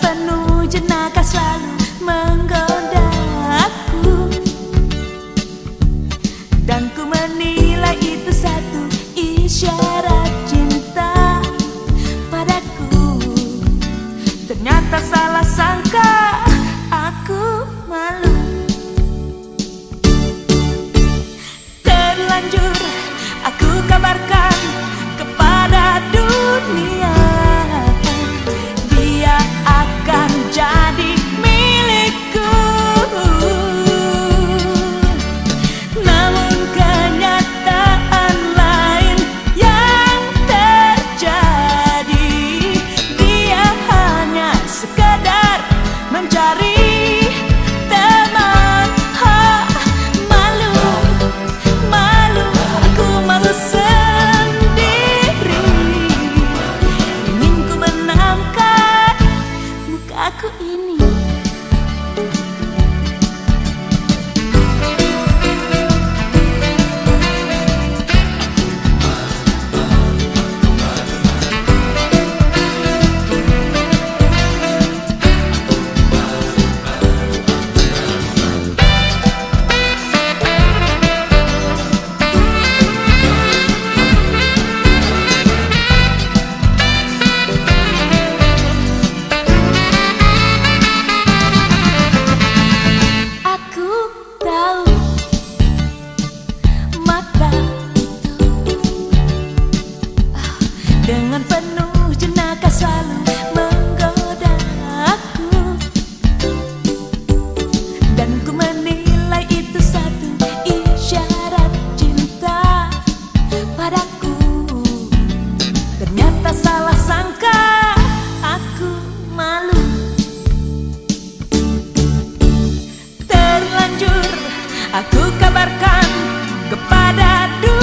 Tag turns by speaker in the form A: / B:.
A: 愤怒 dengan penuh jenaka selalu menggoda aku. Dan ku menilai itu satu isyarat cinta padaku. Ternyata salah sangka aku malu. Terlanjur aku kabarkan kepada dunia